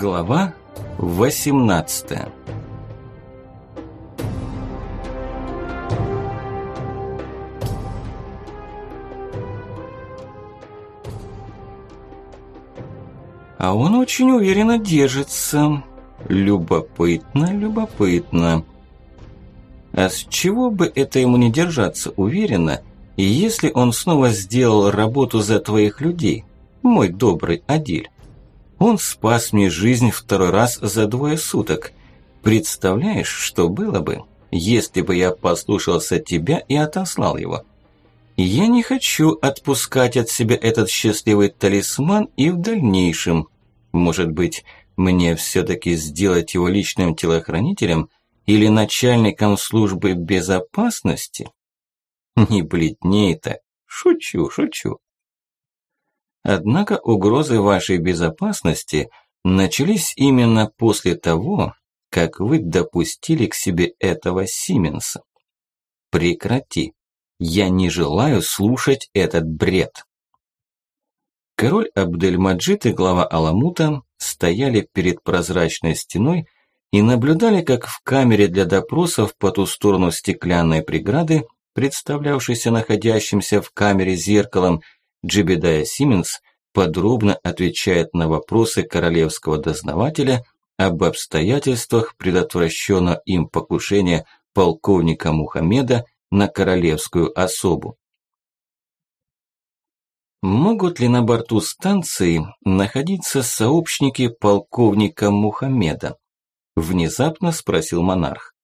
Глава 18 А он очень уверенно держится. Любопытно, любопытно. А с чего бы это ему не держаться уверенно, если он снова сделал работу за твоих людей, мой добрый Адиль? Он спас мне жизнь второй раз за двое суток. Представляешь, что было бы, если бы я послушался тебя и отослал его? Я не хочу отпускать от себя этот счастливый талисман и в дальнейшем. Может быть, мне все-таки сделать его личным телохранителем или начальником службы безопасности? Не бледней так. Шучу, шучу. Однако угрозы вашей безопасности начались именно после того, как вы допустили к себе этого Сименса. Прекрати. Я не желаю слушать этот бред. Король Абдельмаджид и глава Аламута стояли перед прозрачной стеной и наблюдали, как в камере для допросов по ту сторону стеклянной преграды, представлявшейся находящимся в камере зеркалом, Джибедая Сименс подробно отвечает на вопросы королевского дознавателя об обстоятельствах предотвращенного им покушения полковника Мухаммеда на королевскую особу. Могут ли на борту станции находиться сообщники полковника Мухаммеда? Внезапно спросил монарх.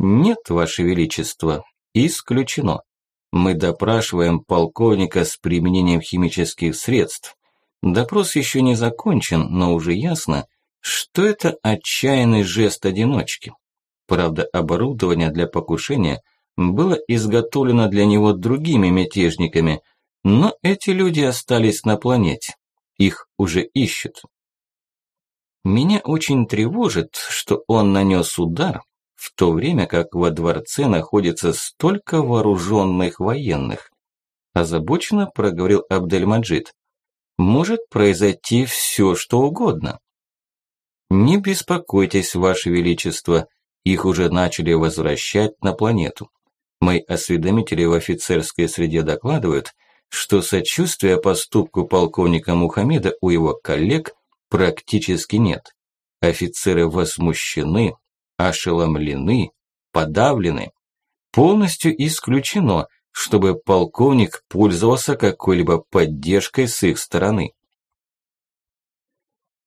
Нет, ваше величество, исключено. Мы допрашиваем полковника с применением химических средств. Допрос еще не закончен, но уже ясно, что это отчаянный жест одиночки. Правда, оборудование для покушения было изготовлено для него другими мятежниками, но эти люди остались на планете. Их уже ищут. Меня очень тревожит, что он нанес удар, в то время как во дворце находится столько вооруженных военных. Озабоченно проговорил Абдельмаджид. Может произойти все, что угодно. Не беспокойтесь, Ваше Величество, их уже начали возвращать на планету. Мои осведомители в офицерской среде докладывают, что сочувствия поступку полковника Мухаммеда у его коллег практически нет. Офицеры возмущены, ошеломлены, подавлены. Полностью исключено, чтобы полковник пользовался какой-либо поддержкой с их стороны.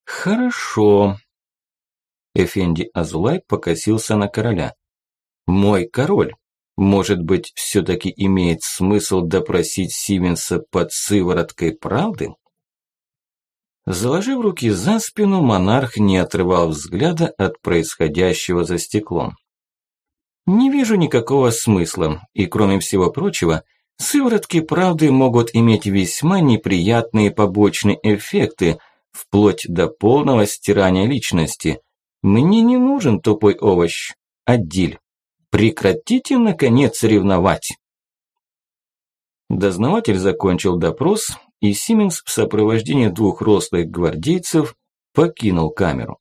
Хорошо. Эфенди Азулай покосился на короля. Мой король, может быть, все-таки имеет смысл допросить Сименса под сывороткой правды? Заложив руки за спину, монарх не отрывал взгляда от происходящего за стеклом. Не вижу никакого смысла, и кроме всего прочего, сыворотки правды могут иметь весьма неприятные побочные эффекты, вплоть до полного стирания личности. Мне не нужен тупой овощ. Адиль, прекратите, наконец, ревновать. Дознаватель закончил допрос, и Сименс в сопровождении двух рослых гвардейцев покинул камеру.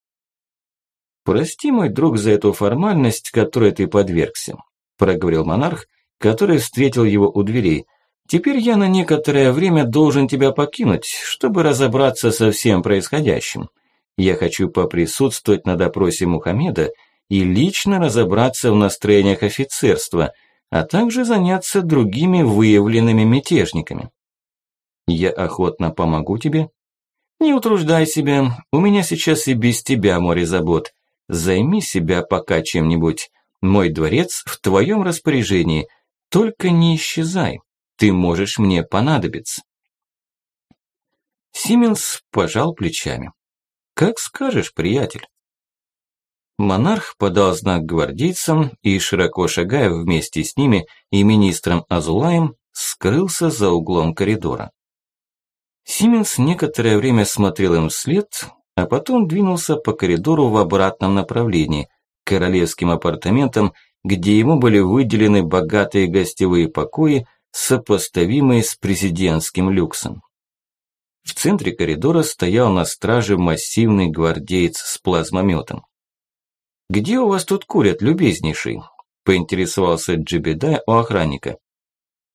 «Прости, мой друг, за эту формальность, которой ты подвергся», – проговорил монарх, который встретил его у дверей. «Теперь я на некоторое время должен тебя покинуть, чтобы разобраться со всем происходящим. Я хочу поприсутствовать на допросе Мухаммеда и лично разобраться в настроениях офицерства, а также заняться другими выявленными мятежниками. Я охотно помогу тебе. Не утруждай себя, у меня сейчас и без тебя море забот. Займи себя пока чем-нибудь. Мой дворец в твоем распоряжении. Только не исчезай, ты можешь мне понадобиться. Сименс пожал плечами. Как скажешь, приятель. Монарх подал знак гвардейцам и, широко шагая вместе с ними и министром Азулаем, скрылся за углом коридора. Сименс некоторое время смотрел им вслед, а потом двинулся по коридору в обратном направлении, к королевским апартаментам, где ему были выделены богатые гостевые покои, сопоставимые с президентским люксом. В центре коридора стоял на страже массивный гвардеец с плазмометом. «Где у вас тут курят, любезнейший?» – поинтересовался Джибедай у охранника.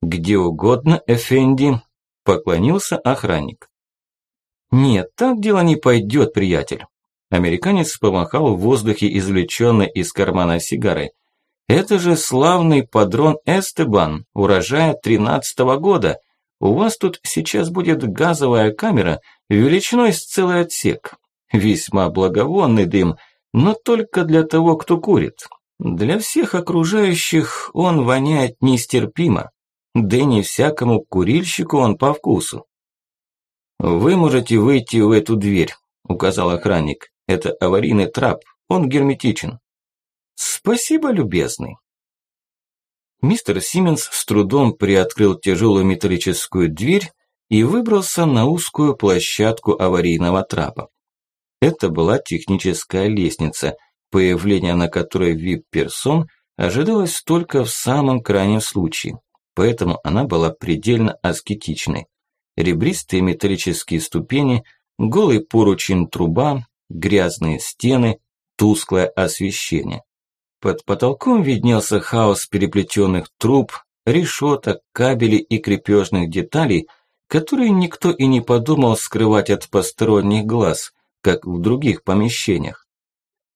«Где угодно, Эфенди», – поклонился охранник. «Нет, так дело не пойдет, приятель». Американец помахал в воздухе извлеченной из кармана сигарой. «Это же славный падрон Эстебан, урожая тринадцатого года. У вас тут сейчас будет газовая камера величиной с целый отсек. Весьма благовонный дым, но только для того, кто курит. Для всех окружающих он воняет нестерпимо. Да и не всякому курильщику он по вкусу. «Вы можете выйти в эту дверь», – указал охранник. «Это аварийный трап, он герметичен». «Спасибо, любезный». Мистер Сименс с трудом приоткрыл тяжелую металлическую дверь и выбрался на узкую площадку аварийного трапа. Это была техническая лестница, появление на которой вип-персон ожидалось только в самом крайнем случае, поэтому она была предельно аскетичной. Ребристые металлические ступени, голый поручень труба, грязные стены, тусклое освещение. Под потолком виднелся хаос переплетенных труб, решеток, кабелей и крепежных деталей, которые никто и не подумал скрывать от посторонних глаз, как в других помещениях.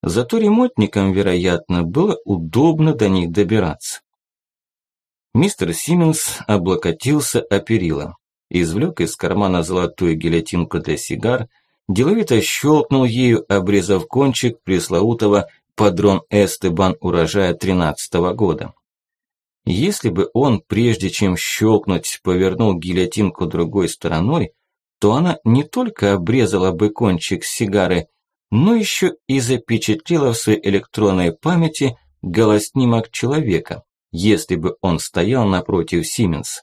Зато ремонтникам, вероятно, было удобно до них добираться. Мистер Симмонс облокотился о перила, извлек из кармана золотую гильотинку для сигар, деловито щелкнул ею, обрезав кончик пресловутого падрон Эстебан урожая тринадцатого года. Если бы он, прежде чем щелкнуть, повернул гильотинку другой стороной, то она не только обрезала бы кончик сигары, но еще и запечатлела в своей электронной памяти голоснимок человека, если бы он стоял напротив Сименс.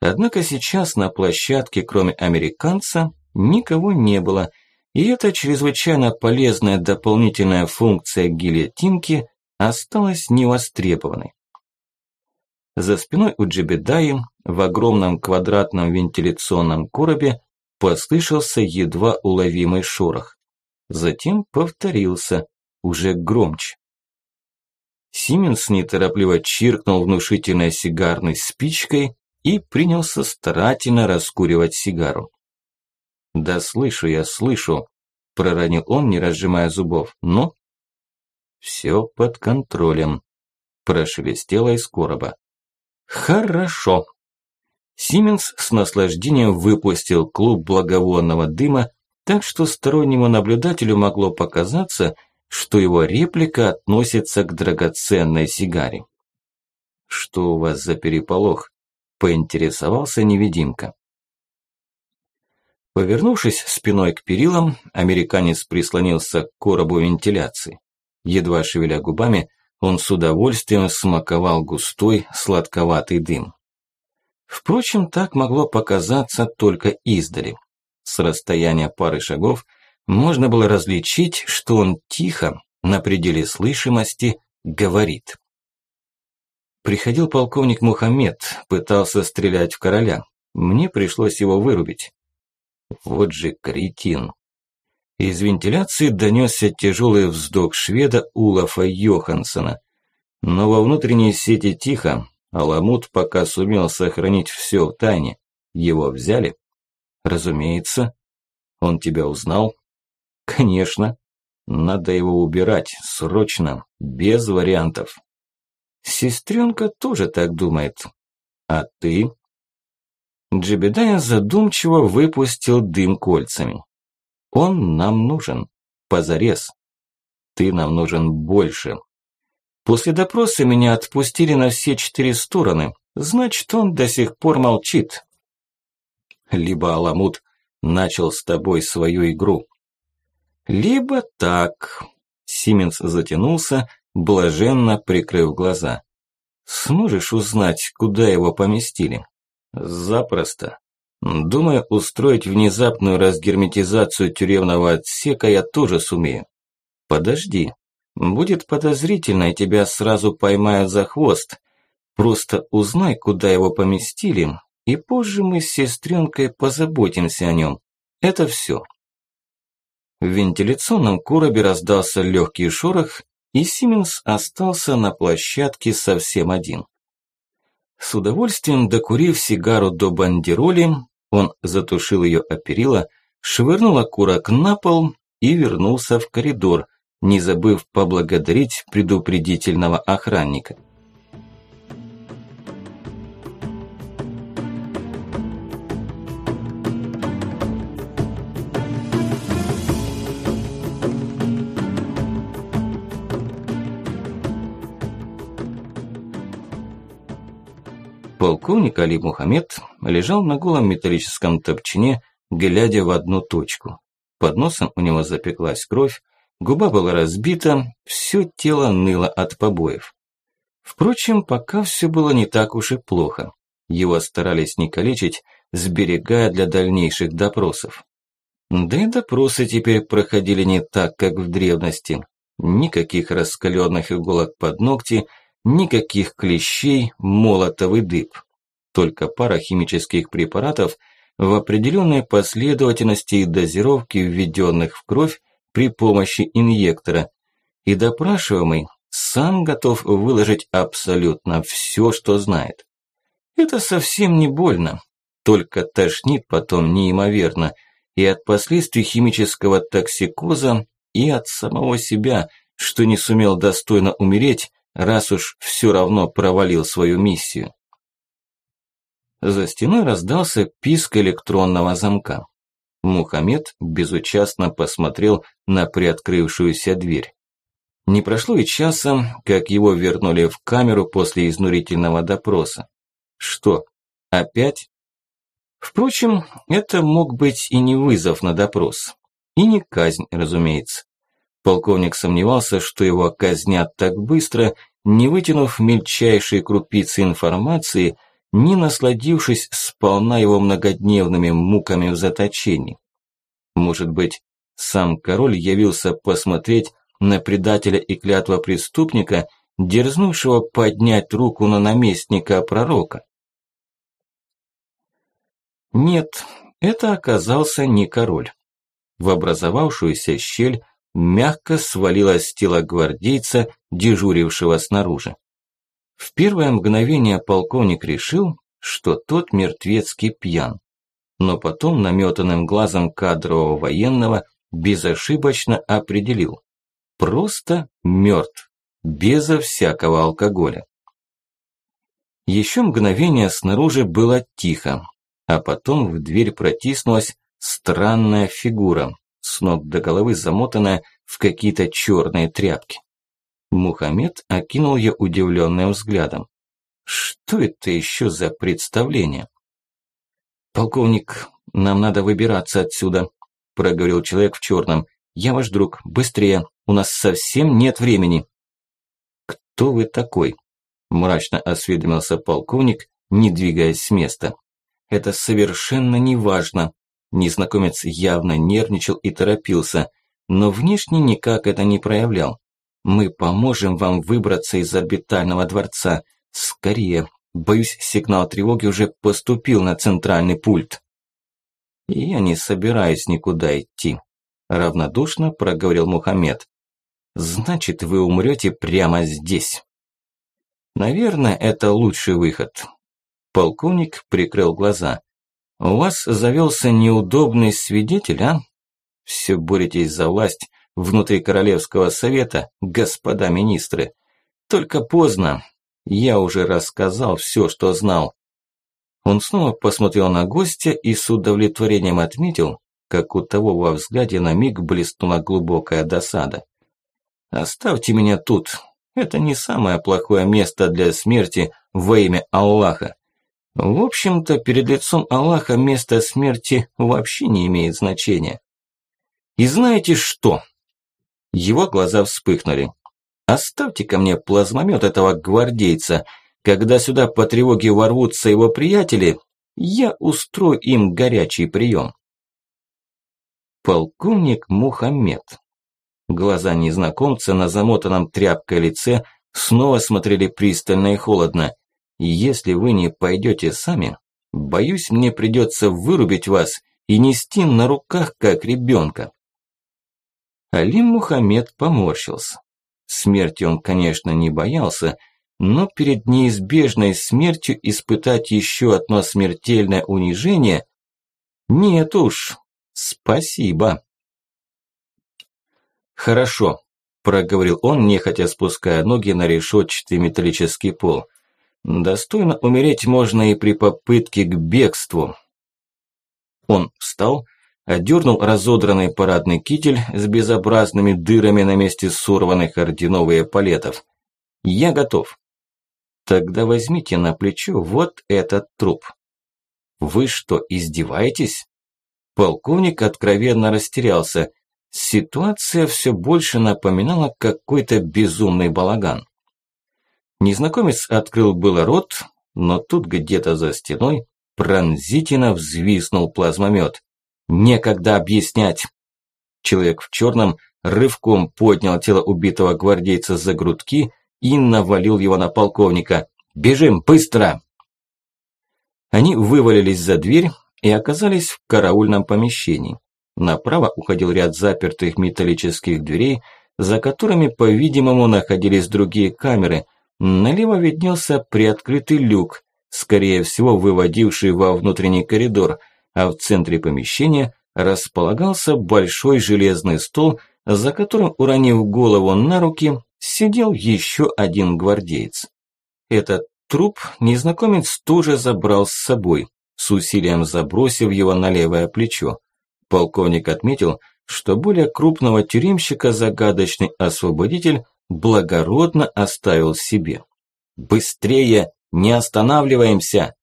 Однако сейчас на площадке, кроме американца, никого не было – и эта чрезвычайно полезная дополнительная функция гильотинки осталась невостребованной. За спиной у Джебедаи в огромном квадратном вентиляционном коробе послышался едва уловимый шорох. Затем повторился, уже громче. Сименс неторопливо чиркнул внушительной сигарной спичкой и принялся старательно раскуривать сигару. «Да слышу я, слышу», – проронил он, не разжимая зубов. «Ну?» «Все под контролем», – прошелестело из короба. «Хорошо». Сименс с наслаждением выпустил клуб благовонного дыма, так что стороннему наблюдателю могло показаться, что его реплика относится к драгоценной сигаре. «Что у вас за переполох?» – поинтересовался невидимка. Повернувшись спиной к перилам, американец прислонился к коробу вентиляции. Едва шевеля губами, он с удовольствием смаковал густой, сладковатый дым. Впрочем, так могло показаться только издали. С расстояния пары шагов можно было различить, что он тихо, на пределе слышимости, говорит. Приходил полковник Мухаммед, пытался стрелять в короля. Мне пришлось его вырубить. Вот же кретин. Из вентиляции донесся тяжелый вздох шведа Улафа Йохансона. Но во внутренней сети тихо, а Ламут пока сумел сохранить все в тайне. Его взяли? Разумеется. Он тебя узнал? Конечно. Надо его убирать, срочно, без вариантов. Сестренка тоже так думает. А ты? Джебедая задумчиво выпустил дым кольцами. Он нам нужен. Позарез. Ты нам нужен больше. После допроса меня отпустили на все четыре стороны. Значит, он до сих пор молчит. Либо Аламут начал с тобой свою игру. Либо так. Сименс затянулся, блаженно прикрыв глаза. Сможешь узнать, куда его поместили? Запросто. Думаю, устроить внезапную разгерметизацию тюремного отсека я тоже сумею. Подожди. Будет подозрительно, и тебя сразу поймают за хвост. Просто узнай, куда его поместили, и позже мы с сестренкой позаботимся о нем. Это все. В вентиляционном коробе раздался легкий шорох, и Сименс остался на площадке совсем один. С удовольствием докурив сигару до бандероли, он затушил ее о перила, швырнул окурок на пол и вернулся в коридор, не забыв поблагодарить предупредительного охранника. Полковник Али Мухаммед лежал на голом металлическом топчине, глядя в одну точку. Под носом у него запеклась кровь, губа была разбита, все тело ныло от побоев. Впрочем, пока все было не так уж и плохо. Его старались не калечить, сберегая для дальнейших допросов. Да и допросы теперь проходили не так, как в древности. Никаких раскаленных иголок под ногти – Никаких клещей, молотов и дыб. Только пара химических препаратов в определенной последовательности и дозировке, введенных в кровь при помощи инъектора. И допрашиваемый сам готов выложить абсолютно все, что знает. Это совсем не больно, только тошнит потом неимоверно и от последствий химического токсикоза, и от самого себя, что не сумел достойно умереть, раз уж все равно провалил свою миссию. За стеной раздался писк электронного замка. Мухаммед безучастно посмотрел на приоткрывшуюся дверь. Не прошло и часа, как его вернули в камеру после изнурительного допроса. Что, опять? Впрочем, это мог быть и не вызов на допрос. И не казнь, разумеется. Полковник сомневался, что его казнят так быстро, не вытянув мельчайшие крупицы информации, не насладившись сполна его многодневными муками в заточении. Может быть, сам король явился посмотреть на предателя и клятва преступника, дерзнувшего поднять руку на наместника пророка? Нет, это оказался не король. В образовавшуюся щель мягко свалилось тело гвардейца, дежурившего снаружи. В первое мгновение полковник решил, что тот мертвецкий пьян, но потом наметанным глазом кадрового военного безошибочно определил. Просто мертв, безо всякого алкоголя. Еще мгновение снаружи было тихо, а потом в дверь протиснулась странная фигура, с ног до головы замотанная в какие-то черные тряпки. Мухаммед окинул ее удивленным взглядом. Что это еще за представление? «Полковник, нам надо выбираться отсюда», – проговорил человек в черном. «Я ваш друг, быстрее, у нас совсем нет времени». «Кто вы такой?» – мрачно осведомился полковник, не двигаясь с места. «Это совершенно не важно. Незнакомец явно нервничал и торопился, но внешне никак это не проявлял. «Мы поможем вам выбраться из орбитального дворца. Скорее. Боюсь, сигнал тревоги уже поступил на центральный пульт». «Я не собираюсь никуда идти», – равнодушно проговорил Мухаммед. «Значит, вы умрете прямо здесь». «Наверное, это лучший выход». Полковник прикрыл глаза. У вас завелся неудобный свидетель, а? Все боретесь за власть внутри Королевского совета, господа министры. Только поздно. Я уже рассказал все, что знал. Он снова посмотрел на гостя и с удовлетворением отметил, как у того во взгляде на миг блеснула глубокая досада. «Оставьте меня тут. Это не самое плохое место для смерти во имя Аллаха. В общем-то, перед лицом Аллаха место смерти вообще не имеет значения. И знаете что? Его глаза вспыхнули. Оставьте ко мне плазмомет этого гвардейца. Когда сюда по тревоге ворвутся его приятели, я устрою им горячий прием. Полковник Мухаммед. Глаза незнакомца на замотанном тряпкой лице снова смотрели пристально и холодно. Если вы не пойдете сами, боюсь, мне придется вырубить вас и нести на руках, как ребенка. Алим Мухаммед поморщился. Смерти он, конечно, не боялся, но перед неизбежной смертью испытать еще одно смертельное унижение? Нет уж, спасибо. Хорошо, проговорил он, нехотя спуская ноги на решетчатый металлический пол. Достойно умереть можно и при попытке к бегству. Он встал, одернул разодранный парадный китель с безобразными дырами на месте сорванных орденовые палетов. «Я готов». «Тогда возьмите на плечо вот этот труп». «Вы что, издеваетесь?» Полковник откровенно растерялся. Ситуация все больше напоминала какой-то безумный балаган. Незнакомец открыл было рот, но тут где-то за стеной пронзительно взвиснул плазмомет. Некогда объяснять. Человек в черном рывком поднял тело убитого гвардейца за грудки и навалил его на полковника. «Бежим, быстро!» Они вывалились за дверь и оказались в караульном помещении. Направо уходил ряд запертых металлических дверей, за которыми, по-видимому, находились другие камеры. Налево виднелся приоткрытый люк, скорее всего, выводивший во внутренний коридор – а в центре помещения располагался большой железный стол, за которым, уронив голову на руки, сидел еще один гвардеец. Этот труп незнакомец тоже забрал с собой, с усилием забросив его на левое плечо. Полковник отметил, что более крупного тюремщика загадочный освободитель благородно оставил себе. «Быстрее! Не останавливаемся!»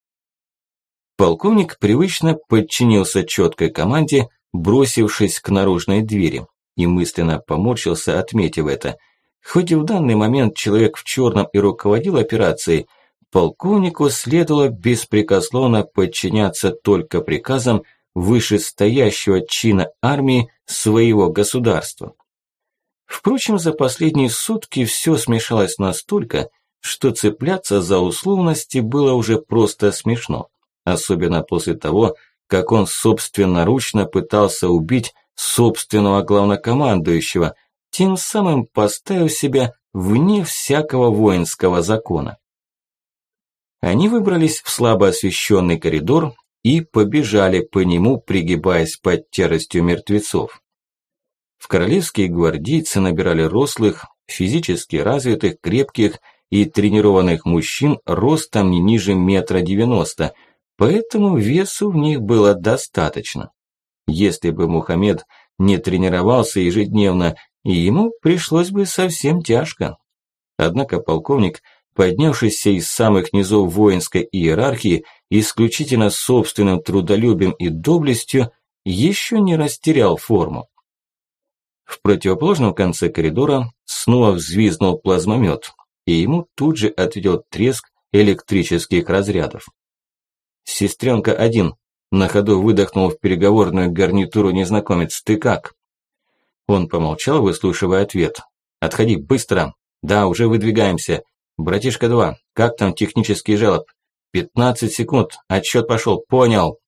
Полковник привычно подчинился четкой команде, бросившись к наружной двери, и мысленно поморщился, отметив это. Хоть и в данный момент человек в черном и руководил операцией, полковнику следовало беспрекословно подчиняться только приказам вышестоящего чина армии своего государства. Впрочем, за последние сутки все смешалось настолько, что цепляться за условности было уже просто смешно особенно после того, как он собственноручно пытался убить собственного главнокомандующего, тем самым поставив себя вне всякого воинского закона. Они выбрались в слабо освещенный коридор и побежали по нему, пригибаясь под тяжестью мертвецов. В королевские гвардейцы набирали рослых, физически развитых, крепких и тренированных мужчин ростом не ниже метра девяносто – Поэтому весу в них было достаточно. Если бы Мухаммед не тренировался ежедневно, ему пришлось бы совсем тяжко. Однако полковник, поднявшийся из самых низов воинской иерархии, исключительно собственным трудолюбием и доблестью, еще не растерял форму. В противоположном конце коридора снова взвизнул плазмомет, и ему тут же ответил треск электрических разрядов. «Сестренка один», – на ходу выдохнул в переговорную гарнитуру незнакомец. «Ты как?» Он помолчал, выслушивая ответ. «Отходи, быстро!» «Да, уже выдвигаемся. Братишка два, как там технический жалоб?» «Пятнадцать секунд, отсчет пошел, понял!»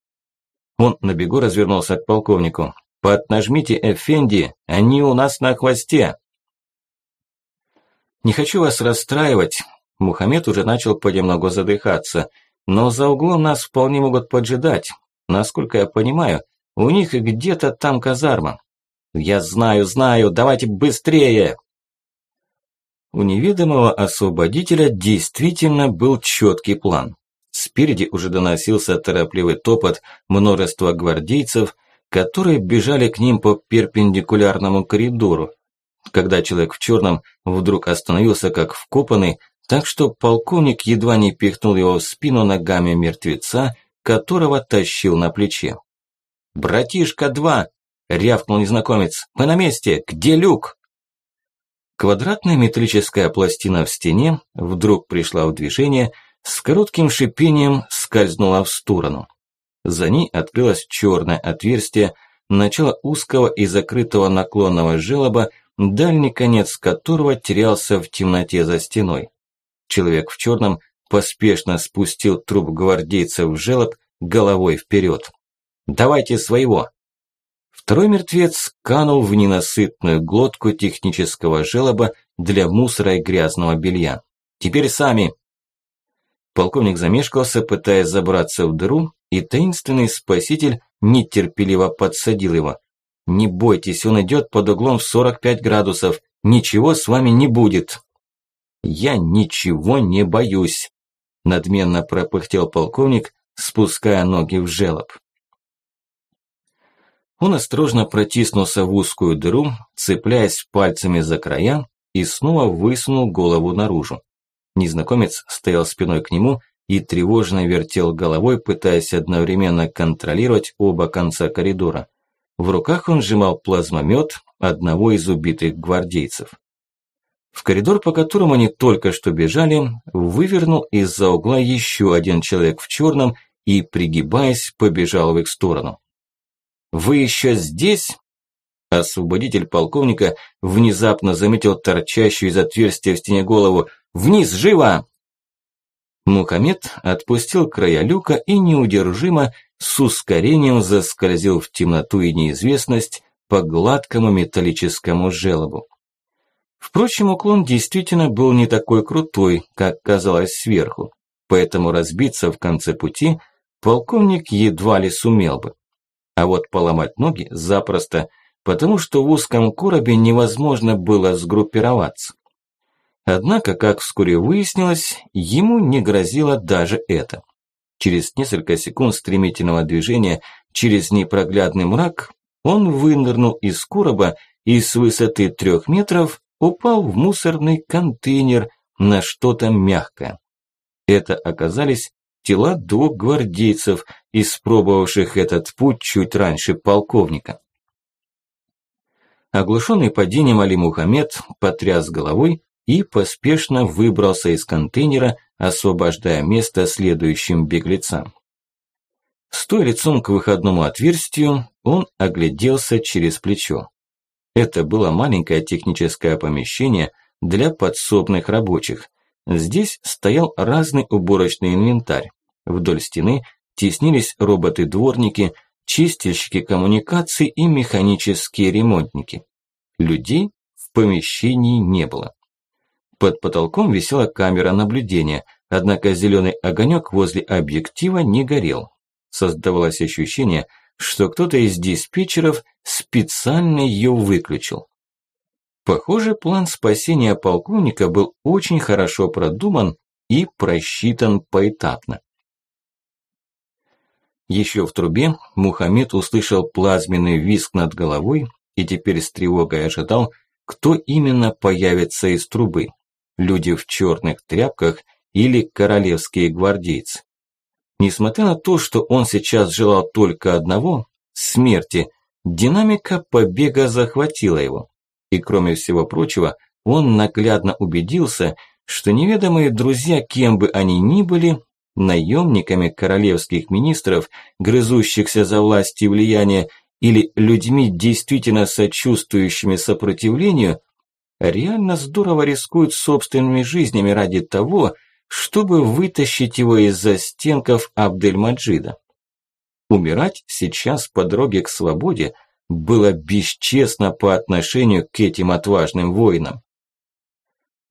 Он на бегу развернулся к полковнику. «Поднажмите, Эфенди, они у нас на хвосте!» «Не хочу вас расстраивать», Мухаммед уже начал понемногу задыхаться – но за углом нас вполне могут поджидать. Насколько я понимаю, у них где-то там казарма. Я знаю, знаю, давайте быстрее!» У неведомого освободителя действительно был четкий план. Спереди уже доносился торопливый топот множества гвардейцев, которые бежали к ним по перпендикулярному коридору. Когда человек в черном вдруг остановился как вкопанный, так что полковник едва не пихнул его в спину ногами мертвеца, которого тащил на плече. «Братишка, два!» – рявкнул незнакомец. «Мы на месте! Где люк?» Квадратная металлическая пластина в стене вдруг пришла в движение, с коротким шипением скользнула в сторону. За ней открылось черное отверстие, начало узкого и закрытого наклонного желоба, дальний конец которого терялся в темноте за стеной. Человек в черном поспешно спустил труп гвардейца в желоб головой вперед. Давайте своего!» Второй мертвец канул в ненасытную глотку технического желоба для мусора и грязного белья. «Теперь сами!» Полковник замешкался, пытаясь забраться в дыру, и таинственный спаситель нетерпеливо подсадил его. «Не бойтесь, он идет под углом в 45 градусов. Ничего с вами не будет». «Я ничего не боюсь», – надменно пропыхтел полковник, спуская ноги в желоб. Он осторожно протиснулся в узкую дыру, цепляясь пальцами за края, и снова высунул голову наружу. Незнакомец стоял спиной к нему и тревожно вертел головой, пытаясь одновременно контролировать оба конца коридора. В руках он сжимал плазмомет одного из убитых гвардейцев. В коридор, по которому они только что бежали, вывернул из-за угла еще один человек в черном и, пригибаясь, побежал в их сторону. «Вы еще здесь?» Освободитель полковника внезапно заметил торчащую из отверстия в стене голову. «Вниз, живо!» Мухаммед отпустил края люка и неудержимо с ускорением заскользил в темноту и неизвестность по гладкому металлическому желобу. Впрочем, уклон действительно был не такой крутой, как казалось сверху, поэтому разбиться в конце пути полковник едва ли сумел бы. А вот поломать ноги запросто, потому что в узком коробе невозможно было сгруппироваться. Однако, как вскоре выяснилось, ему не грозило даже это. Через несколько секунд стремительного движения через непроглядный мрак он вынырнул из короба и с высоты трех метров упал в мусорный контейнер на что-то мягкое. Это оказались тела двух гвардейцев, испробовавших этот путь чуть раньше полковника. Оглушенный падением Али Мухаммед потряс головой и поспешно выбрался из контейнера, освобождая место следующим беглецам. Стоя лицом к выходному отверстию, он огляделся через плечо. Это было маленькое техническое помещение для подсобных рабочих. Здесь стоял разный уборочный инвентарь. Вдоль стены теснились роботы-дворники, чистильщики коммуникаций и механические ремонтники. Людей в помещении не было. Под потолком висела камера наблюдения, однако зеленый огонек возле объектива не горел. Создавалось ощущение, что кто-то из диспетчеров специально ее выключил. Похоже, план спасения полковника был очень хорошо продуман и просчитан поэтапно. Еще в трубе Мухаммед услышал плазменный визг над головой и теперь с тревогой ожидал, кто именно появится из трубы люди в черных тряпках или королевские гвардейцы. Несмотря на то, что он сейчас желал только одного – смерти, динамика побега захватила его. И кроме всего прочего, он наглядно убедился, что неведомые друзья, кем бы они ни были, наемниками королевских министров, грызущихся за власть и влияние, или людьми, действительно сочувствующими сопротивлению, реально здорово рискуют собственными жизнями ради того, чтобы вытащить его из застенков Абдельмаджида. Умирать сейчас по дороге к свободе было бесчестно по отношению к этим отважным воинам.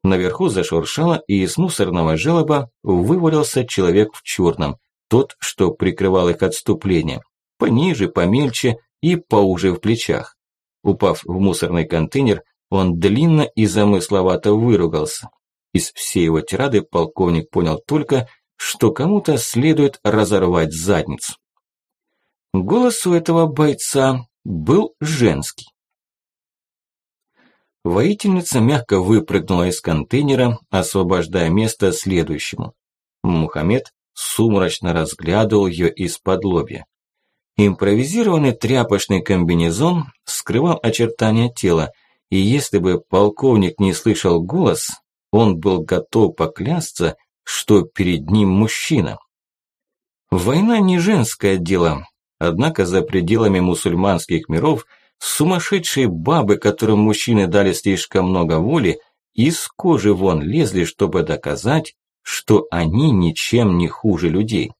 Наверху зашуршало, и из мусорного желоба вывалился человек в черном, тот, что прикрывал их отступление, пониже, помельче и поуже в плечах. Упав в мусорный контейнер, он длинно и замысловато выругался. Из всей его тирады полковник понял только, что кому-то следует разорвать задницу. Голос у этого бойца был женский. Воительница мягко выпрыгнула из контейнера, освобождая место следующему. Мухаммед сумрачно разглядывал ее из-под лобья. Импровизированный тряпочный комбинезон скрывал очертания тела, и если бы полковник не слышал голос, он был готов поклясться, что перед ним мужчина. Война не женское дело, однако за пределами мусульманских миров сумасшедшие бабы, которым мужчины дали слишком много воли, из кожи вон лезли, чтобы доказать, что они ничем не хуже людей.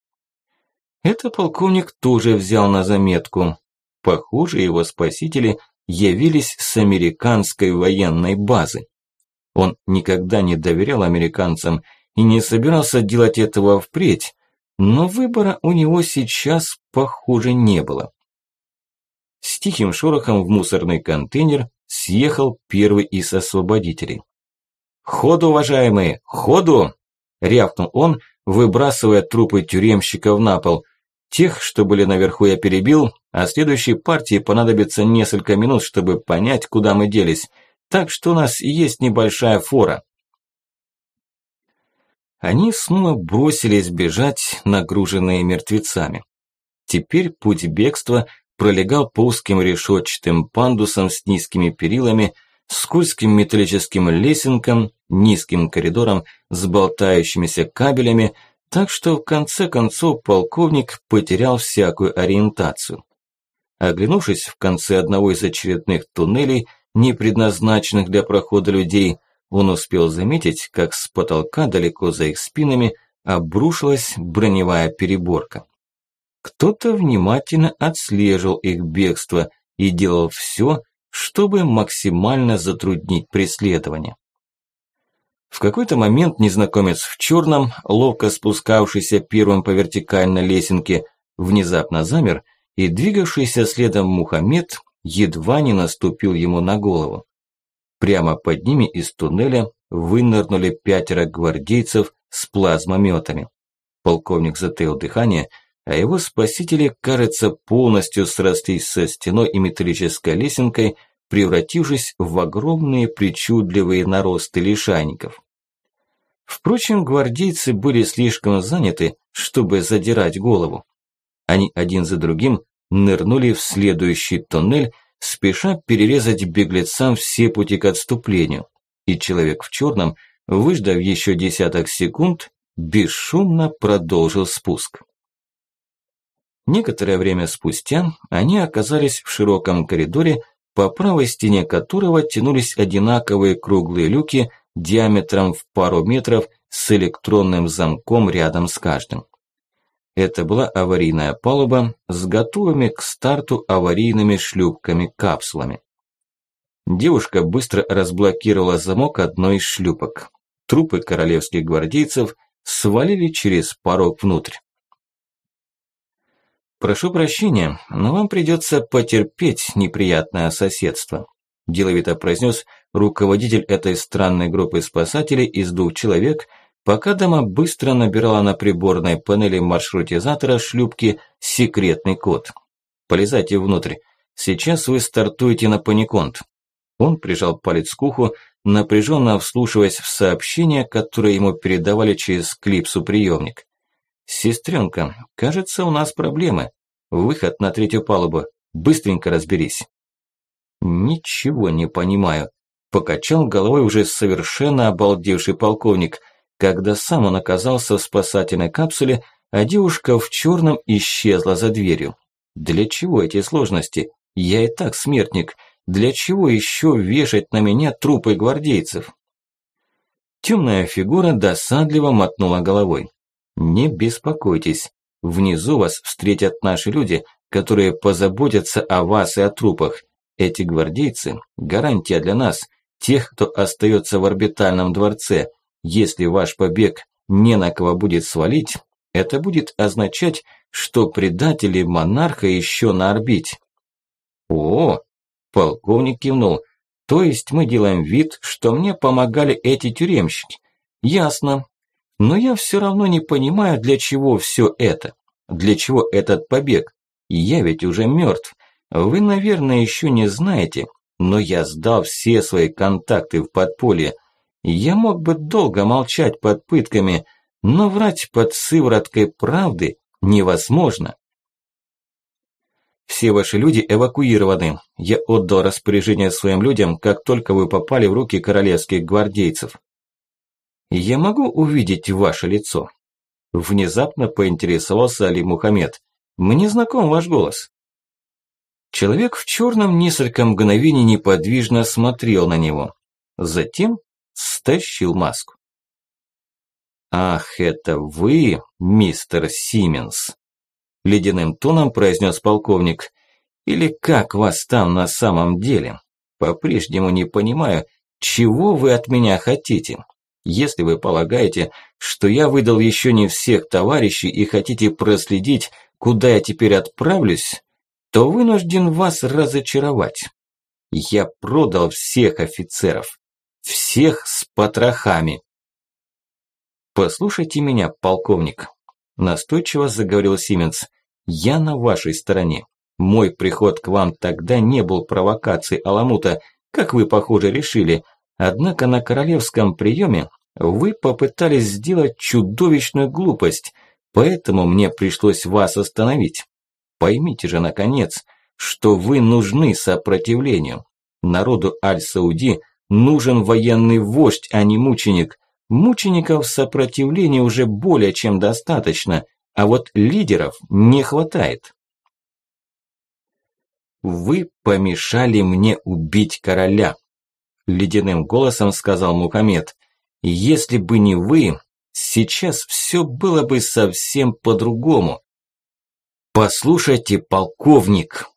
Это полковник тоже взял на заметку. Похоже, его спасители явились с американской военной базы. Он никогда не доверял американцам и не собирался делать этого впредь, но выбора у него сейчас, похоже, не было. С тихим шорохом в мусорный контейнер съехал первый из освободителей. «Ходу, уважаемые, ходу!» – рявкнул он, выбрасывая трупы тюремщиков на пол. Тех, что были наверху, я перебил, а следующей партии понадобится несколько минут, чтобы понять, куда мы делись. Так что у нас есть небольшая фора. Они снова бросились бежать, нагруженные мертвецами. Теперь путь бегства пролегал по узким решетчатым пандусам с низкими перилами, скользким металлическим лесенкам, низким коридором с болтающимися кабелями, так что в конце концов полковник потерял всякую ориентацию. Оглянувшись в конце одного из очередных туннелей, не предназначенных для прохода людей, он успел заметить, как с потолка далеко за их спинами обрушилась броневая переборка. Кто-то внимательно отслеживал их бегство и делал все, чтобы максимально затруднить преследование. В какой-то момент незнакомец в черном, ловко спускавшийся первым по вертикальной лесенке, внезапно замер, и двигавшийся следом Мухаммед едва не наступил ему на голову. Прямо под ними из туннеля вынырнули пятеро гвардейцев с плазмометами. Полковник затаил дыхание – а его спасители, кажется, полностью срослись со стеной и металлической лесенкой, превратившись в огромные причудливые наросты лишайников. Впрочем, гвардейцы были слишком заняты, чтобы задирать голову. Они один за другим нырнули в следующий тоннель, спеша перерезать беглецам все пути к отступлению. И человек в черном, выждав еще десяток секунд, бесшумно продолжил спуск. Некоторое время спустя они оказались в широком коридоре, по правой стене которого тянулись одинаковые круглые люки диаметром в пару метров с электронным замком рядом с каждым. Это была аварийная палуба с готовыми к старту аварийными шлюпками-капсулами. Девушка быстро разблокировала замок одной из шлюпок. Трупы королевских гвардейцев свалили через порог внутрь. «Прошу прощения, но вам придется потерпеть неприятное соседство», деловито произнес руководитель этой странной группы спасателей из двух человек, пока дама быстро набирала на приборной панели маршрутизатора шлюпки секретный код. «Полезайте внутрь. Сейчас вы стартуете на паниконт». Он прижал палец к уху, напряженно вслушиваясь в сообщения, которые ему передавали через клипсу-приемник. «Сестренка, кажется, у нас проблемы. Выход на третью палубу. Быстренько разберись». «Ничего не понимаю», – покачал головой уже совершенно обалдевший полковник, когда сам он оказался в спасательной капсуле, а девушка в черном исчезла за дверью. «Для чего эти сложности? Я и так смертник. Для чего еще вешать на меня трупы гвардейцев?» Темная фигура досадливо мотнула головой. Не беспокойтесь, внизу вас встретят наши люди, которые позаботятся о вас и о трупах. Эти гвардейцы – гарантия для нас, тех, кто остается в орбитальном дворце. Если ваш побег не на кого будет свалить, это будет означать, что предатели монарха еще на орбите. О, полковник кивнул. То есть мы делаем вид, что мне помогали эти тюремщики. Ясно, но я все равно не понимаю, для чего все это. Для чего этот побег? Я ведь уже мертв. Вы, наверное, еще не знаете, но я сдал все свои контакты в подполье. Я мог бы долго молчать под пытками, но врать под сывороткой правды невозможно. Все ваши люди эвакуированы. Я отдал распоряжение своим людям, как только вы попали в руки королевских гвардейцев. «Я могу увидеть ваше лицо?» Внезапно поинтересовался Али Мухаммед. «Мне знаком ваш голос». Человек в черном несколько мгновений неподвижно смотрел на него. Затем стащил маску. «Ах, это вы, мистер Сименс!» Ледяным тоном произнес полковник. Или как вас там на самом деле? По-прежнему не понимаю, чего вы от меня хотите. Если вы полагаете, что я выдал еще не всех товарищей и хотите проследить, куда я теперь отправлюсь, то вынужден вас разочаровать. Я продал всех офицеров. Всех с потрохами. Послушайте меня, полковник. Настойчиво заговорил Сименс. Я на вашей стороне. Мой приход к вам тогда не был провокацией Аламута, как вы, похоже, решили. Однако на королевском приеме вы попытались сделать чудовищную глупость, поэтому мне пришлось вас остановить. Поймите же, наконец, что вы нужны сопротивлению. Народу Аль-Сауди нужен военный вождь, а не мученик. Мучеников сопротивления уже более чем достаточно, а вот лидеров не хватает. «Вы помешали мне убить короля», – ледяным голосом сказал Мухаммед. «Если бы не вы, сейчас все было бы совсем по-другому. Послушайте, полковник,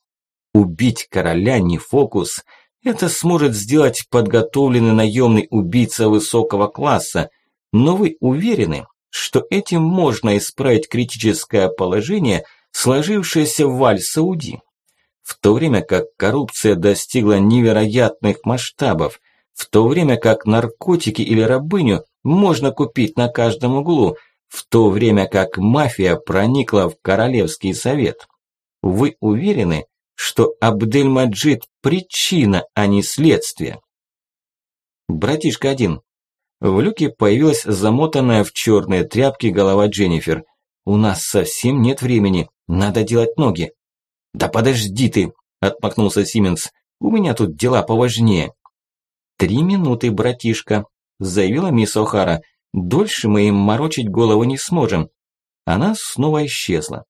убить короля не фокус, это сможет сделать подготовленный наемный убийца высокого класса, но вы уверены, что этим можно исправить критическое положение, сложившееся в Аль-Сауди? в то время как коррупция достигла невероятных масштабов, в то время как наркотики или рабыню можно купить на каждом углу, в то время как мафия проникла в Королевский совет. Вы уверены, что Абдельмаджид – причина, а не следствие? Братишка один. В люке появилась замотанная в черные тряпки голова Дженнифер. У нас совсем нет времени, надо делать ноги. «Да подожди ты!» – отмахнулся Сименс. «У меня тут дела поважнее». «Три минуты, братишка», – заявила мисс О'Хара. «Дольше мы им морочить голову не сможем». Она снова исчезла.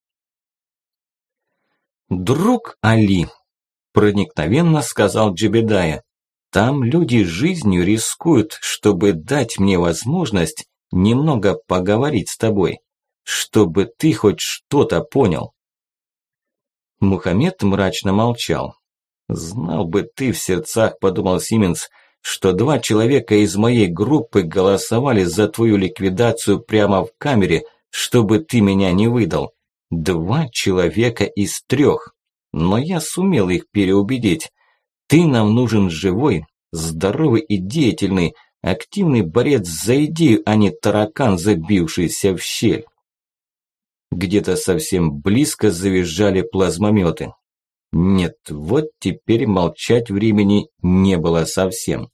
«Друг Али», – проникновенно сказал Джебедая, – «там люди жизнью рискуют, чтобы дать мне возможность немного поговорить с тобой, чтобы ты хоть что-то понял». Мухаммед мрачно молчал. «Знал бы ты в сердцах», – подумал Сименс, – «что два человека из моей группы голосовали за твою ликвидацию прямо в камере, чтобы ты меня не выдал. Два человека из трех. Но я сумел их переубедить. Ты нам нужен живой, здоровый и деятельный, активный борец за идею, а не таракан, забившийся в щель». Где-то совсем близко завизжали плазмометы. Нет, вот теперь молчать времени не было совсем.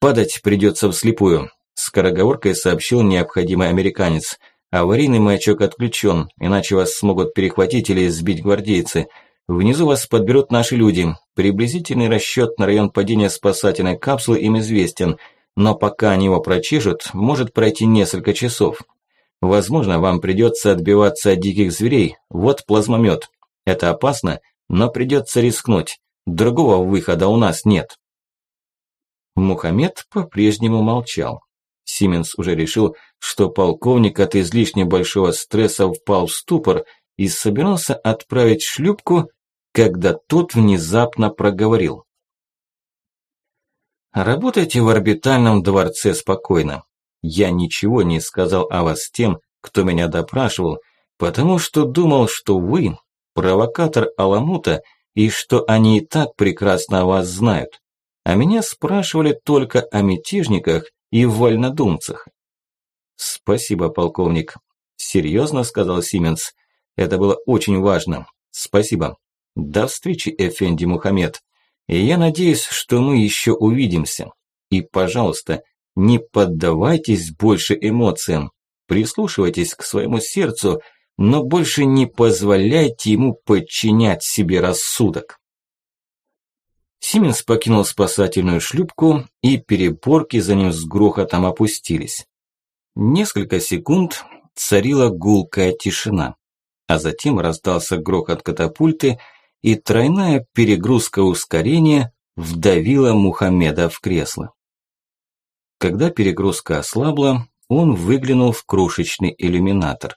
«Падать придется вслепую», – скороговоркой сообщил необходимый американец. «Аварийный маячок отключен, иначе вас смогут перехватить или сбить гвардейцы. Внизу вас подберут наши люди. Приблизительный расчет на район падения спасательной капсулы им известен, но пока они его прочешут, может пройти несколько часов. Возможно, вам придется отбиваться от диких зверей. Вот плазмомет. Это опасно, но придется рискнуть. Другого выхода у нас нет. Мухаммед по-прежнему молчал. Сименс уже решил, что полковник от излишне большого стресса впал в ступор и собирался отправить шлюпку, когда тот внезапно проговорил. Работайте в орбитальном дворце спокойно. Я ничего не сказал о вас тем, кто меня допрашивал, потому что думал, что вы провокатор Аламута и что они и так прекрасно о вас знают. А меня спрашивали только о мятежниках и вольнодумцах. Спасибо, полковник. Серьезно сказал Сименс. Это было очень важно. Спасибо. До встречи, Эфенди Мухаммед. И я надеюсь, что мы еще увидимся. И, пожалуйста, не поддавайтесь больше эмоциям. Прислушивайтесь к своему сердцу, но больше не позволяйте ему подчинять себе рассудок. Сименс покинул спасательную шлюпку, и переборки за ним с грохотом опустились. Несколько секунд царила гулкая тишина, а затем раздался грохот катапульты, и тройная перегрузка ускорения вдавила Мухаммеда в кресло. Когда перегрузка ослабла, он выглянул в крошечный иллюминатор.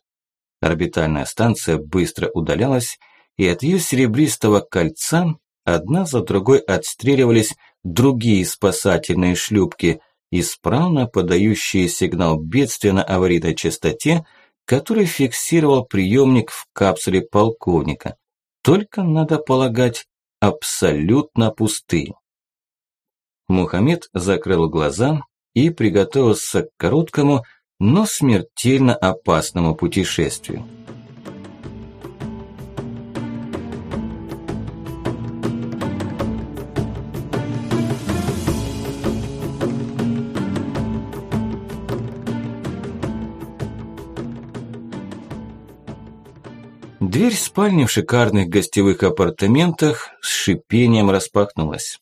Орбитальная станция быстро удалялась, и от ее серебристого кольца одна за другой отстреливались другие спасательные шлюпки, исправно подающие сигнал бедствия на аварийной частоте, который фиксировал приемник в капсуле полковника. Только, надо полагать, абсолютно пустые. Мухаммед закрыл глаза и приготовился к короткому, но смертельно опасному путешествию. Дверь спальни в шикарных гостевых апартаментах с шипением распахнулась.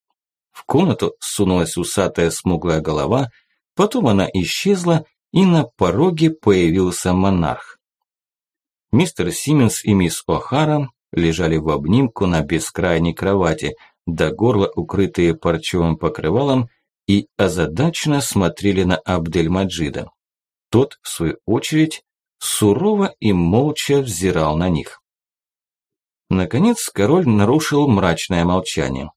В комнату сунулась усатая смуглая голова, потом она исчезла, и на пороге появился монарх. Мистер Симмонс и мисс О'Хара лежали в обнимку на бескрайней кровати, до горла укрытые парчевым покрывалом, и озадаченно смотрели на Абдельмаджида. Тот, в свою очередь, сурово и молча взирал на них. Наконец король нарушил мрачное молчание.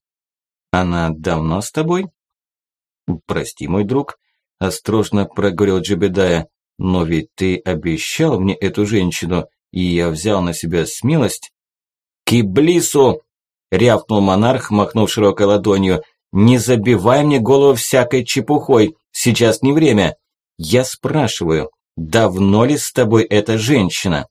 «Она давно с тобой?» «Прости, мой друг», – осторожно проговорил Джебедая, «но ведь ты обещал мне эту женщину, и я взял на себя смелость». «Киблису!» – рявкнул монарх, махнув широкой ладонью. «Не забивай мне голову всякой чепухой, сейчас не время. Я спрашиваю, давно ли с тобой эта женщина?»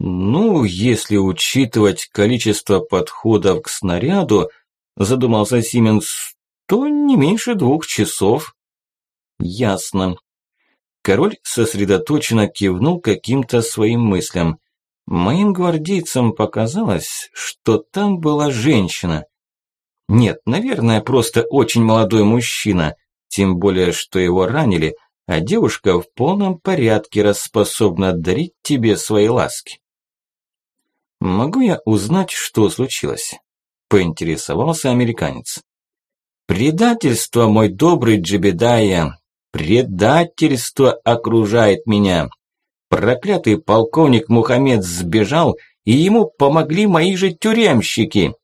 Ну, если учитывать количество подходов к снаряду, задумался Сименс, то не меньше двух часов. Ясно. Король сосредоточенно кивнул каким-то своим мыслям. Моим гвардейцам показалось, что там была женщина. Нет, наверное, просто очень молодой мужчина, тем более, что его ранили, а девушка в полном порядке раз способна дарить тебе свои ласки. «Могу я узнать, что случилось?» – поинтересовался американец. «Предательство, мой добрый Джебедая! Предательство окружает меня! Проклятый полковник Мухаммед сбежал, и ему помогли мои же тюремщики!»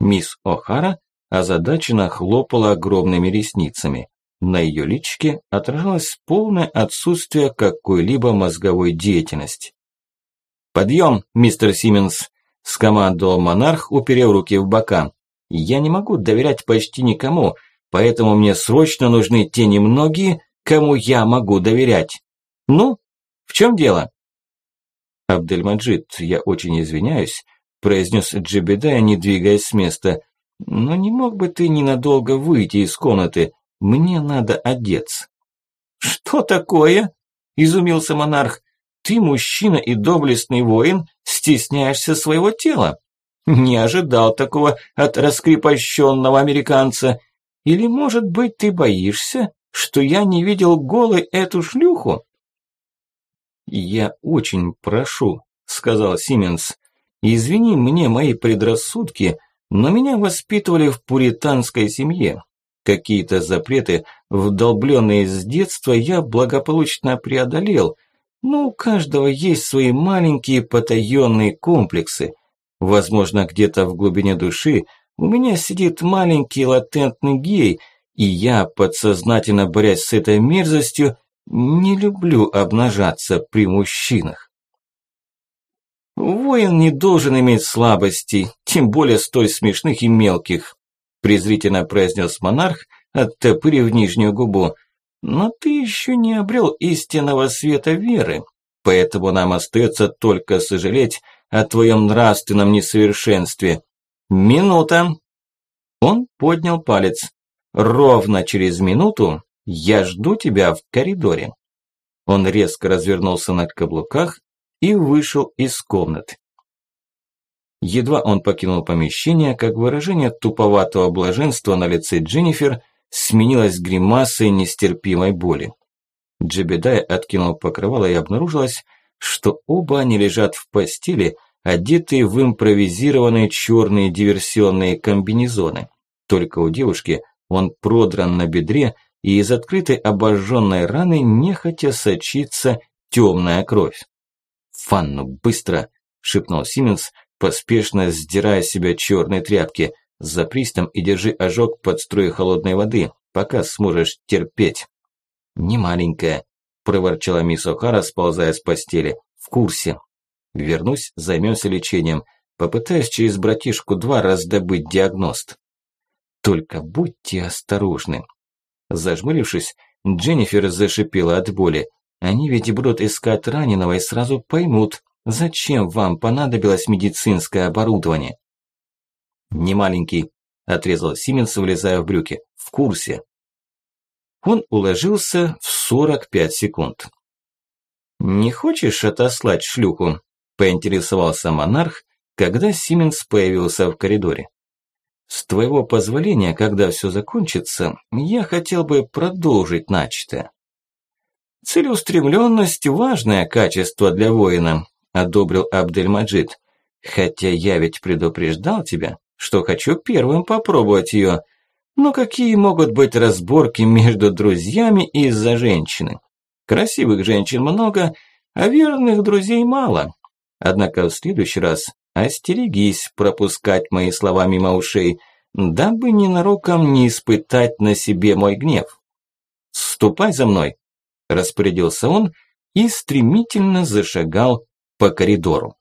Мисс О'Хара озадаченно хлопала огромными ресницами. На ее личике отражалось полное отсутствие какой-либо мозговой деятельности. «Подъем, мистер Симмонс!» – скомандовал монарх, уперев руки в бока. «Я не могу доверять почти никому, поэтому мне срочно нужны те немногие, кому я могу доверять. Ну, в чем дело?» «Абдельмаджид, я очень извиняюсь», – произнес Джебедая, не двигаясь с места. «Но не мог бы ты ненадолго выйти из комнаты? Мне надо одеться». «Что такое?» – изумился монарх. Ты, мужчина и доблестный воин, стесняешься своего тела. Не ожидал такого от раскрепощенного американца. Или, может быть, ты боишься, что я не видел голой эту шлюху? Я очень прошу, сказал Сименс. Извини мне мои предрассудки, но меня воспитывали в пуританской семье. Какие-то запреты, вдолбленные с детства, я благополучно преодолел – ну, у каждого есть свои маленькие потаенные комплексы. Возможно, где-то в глубине души у меня сидит маленький латентный гей, и я, подсознательно борясь с этой мерзостью, не люблю обнажаться при мужчинах. Воин не должен иметь слабостей, тем более столь смешных и мелких, презрительно произнес монарх, оттопырив нижнюю губу. Но ты еще не обрел истинного света веры, поэтому нам остается только сожалеть о твоем нравственном несовершенстве. Минута. Он поднял палец. Ровно через минуту я жду тебя в коридоре. Он резко развернулся на каблуках и вышел из комнаты. Едва он покинул помещение, как выражение туповатого блаженства на лице Дженнифер сменилась гримасой нестерпимой боли. Джебедай откинул покрывало и обнаружилось, что оба они лежат в постели, одетые в импровизированные черные диверсионные комбинезоны. Только у девушки он продран на бедре, и из открытой обожженной раны нехотя сочится темная кровь. «Фанну, быстро!» – шепнул Сименс, поспешно сдирая себя черные тряпки. «Запрись там и держи ожог под струей холодной воды, пока сможешь терпеть». «Не маленькая», – проворчала мисс О'Хара, сползая с постели. «В курсе. Вернусь, займемся лечением. Попытаюсь через братишку два раздобыть диагност». «Только будьте осторожны». Зажмурившись, Дженнифер зашипела от боли. «Они ведь будут искать раненого и сразу поймут, зачем вам понадобилось медицинское оборудование». «Не маленький», – отрезал Сименс, влезая в брюки. «В курсе». Он уложился в 45 секунд. «Не хочешь отослать шлюху?» – поинтересовался монарх, когда Сименс появился в коридоре. «С твоего позволения, когда все закончится, я хотел бы продолжить начатое». «Целеустремленность – важное качество для воина», – одобрил Абдельмаджид. «Хотя я ведь предупреждал тебя, что хочу первым попробовать ее. Но какие могут быть разборки между друзьями из-за женщины? Красивых женщин много, а верных друзей мало. Однако в следующий раз остерегись пропускать мои слова мимо ушей, дабы ненароком не испытать на себе мой гнев. «Ступай за мной», – распорядился он и стремительно зашагал по коридору.